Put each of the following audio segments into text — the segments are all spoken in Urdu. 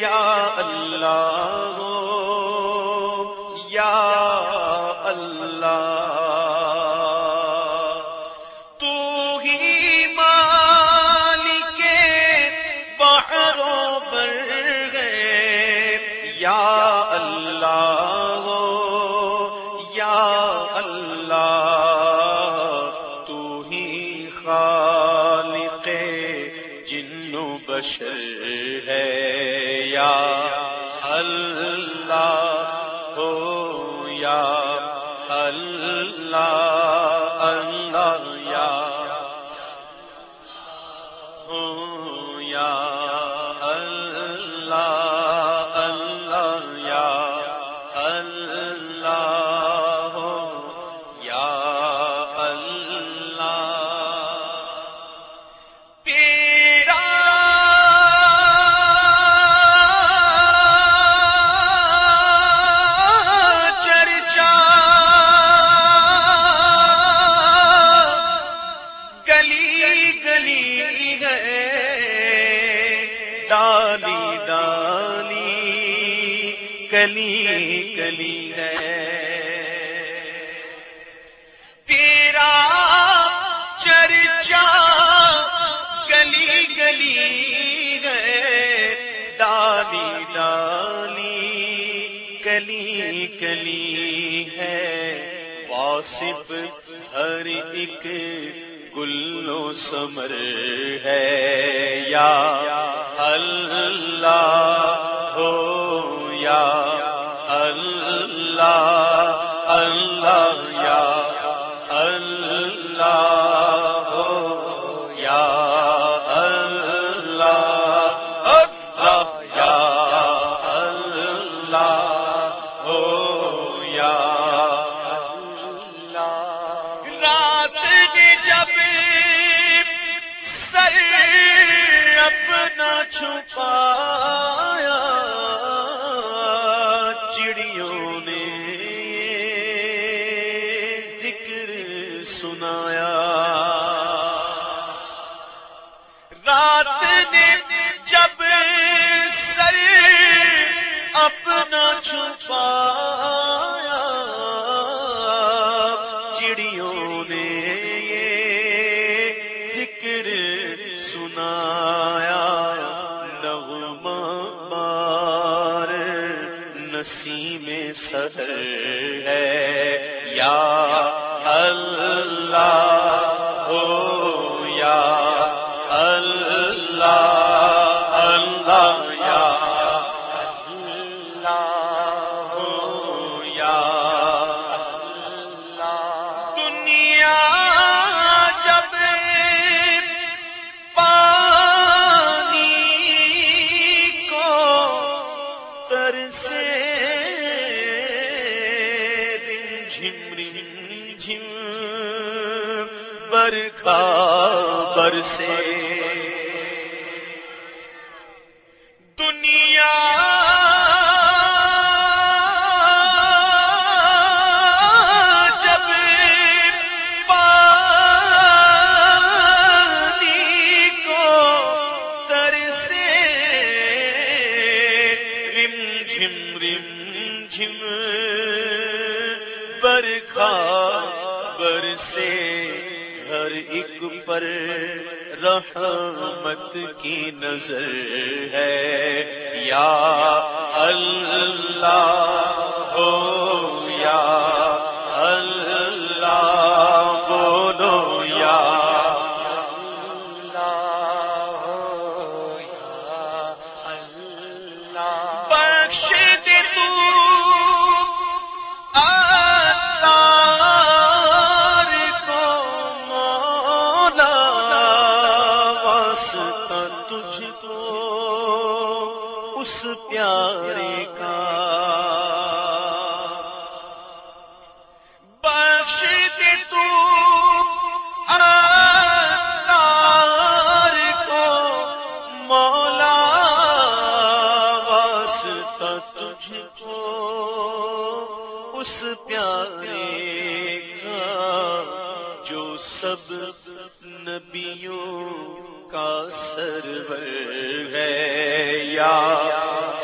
یا اللہ یا اللہ تے باہروں بڑھ گئے یا اللہ۔ بشر ہے یا اللہ ہو یا اللہ کلی کلی ہے۔ تیرا چرچا گلی گلی ہے۔ ڈالی ڈالی کلی کلی ہے۔ واسف ہر ایک گلو سمر ہے۔ یا اللہ اپنا چھپایا چڑیوں نے ذکر سنایا۔ رات نے جب سر اپنا چھپایا، چڑیوں نے یہ ذکر سنایا نغمہ بار نسیم سدر ہے یا جھم جھم برکھا برسے دنیا بھر سے ہر ایک پر رحمت کی نظر ہے۔ یا اللہ ہو تجھ کو اس پیارے کا بخش دے کو مولا واسطہ تجھ کو اس پیارے کا جو سب نبیوں کا سرور ہے یا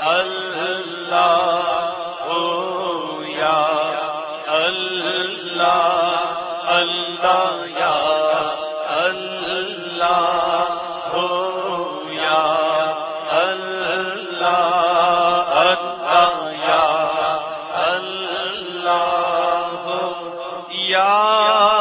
اللہ او اللہ اللہ یا اللہ اللہ اللہ اللہ